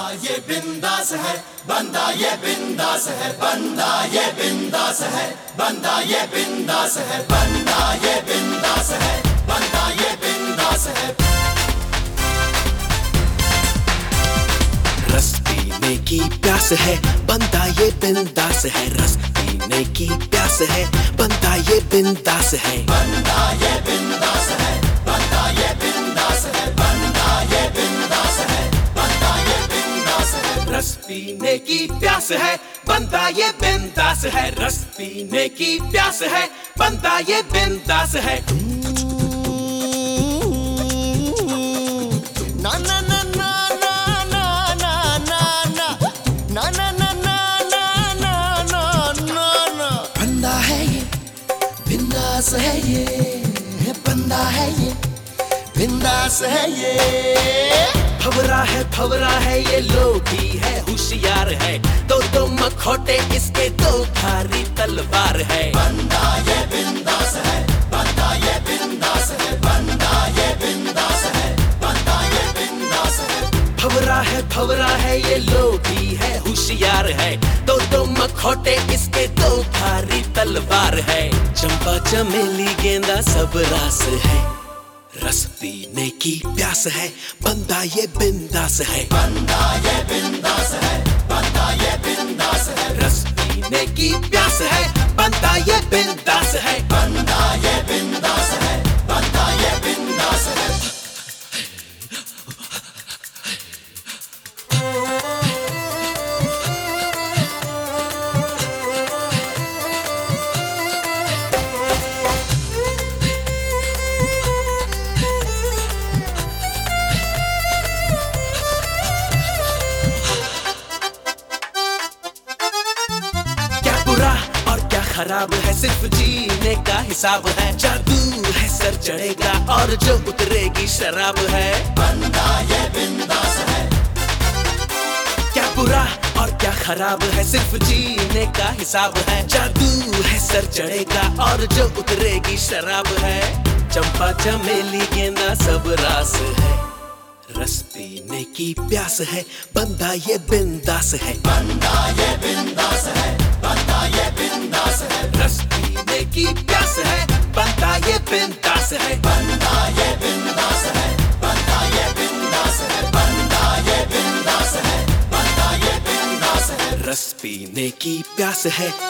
ये बिंदास है बंदा ये बिंदास है बंदा ये बिंदास है बंदा ये बिंदास है बंदा ये बिंदास है बंदा ये रस पीने की प्यास है बंदा ये बिंदास है रस पीने की प्यास है बंदा ये बिंदास है। बंदा ये बिंदास है। पीने की प्यास है बंदा ये बिंदास है रस पीने की प्यास है बंदा ये बिंदास है na na बंदा है ये बिंदास है ये बंदा है ये बिंदास है ये फवरा है फवरा है ये लोभी है है दो मखोटे इसके दो धारी तलवार है। बंदा ये बिंदास है, बंदा ये बिंदास है, बंदा ये बिंदास है, बंदा ये बिंदास है। फवरा है फवरा है, ये लोभी है, होशियार है। दो दो मखोटे इसके दो धारी तलवार है। चंपा चमेली गेंदा सब रास है। रस पीने की प्यास है, बंदा ये बिंदास है। बंदा ये बिंदास है। रस पीने की प्यास है बनता ये बिंदास है। खराब है सिर्फ़ जीने का हिसाब है। जादू है सर चढ़ेगा और जो उतरेगी शराब है। बंदा ये बिंदास है। क्या बुरा और क्या खराब है सिर्फ़ जीने का हिसाब है। जादू है सर चढ़ेगा और जो उतरेगी शराब है। चंपा चमेली गेंदा सब रास है। रस पीने की प्यास है, बंदा ये बिंदास है। बंदा ये बिंदास है, बंदा ये बिंदास है। रस पीने की प्यास है, बंदा ये बिंदास है। बंदा ये बिंदास है, बंदा ये बिंदास है, बंदा ये बिंदास है, बंदा ये बिंदास है। रस पीने की प्यास है।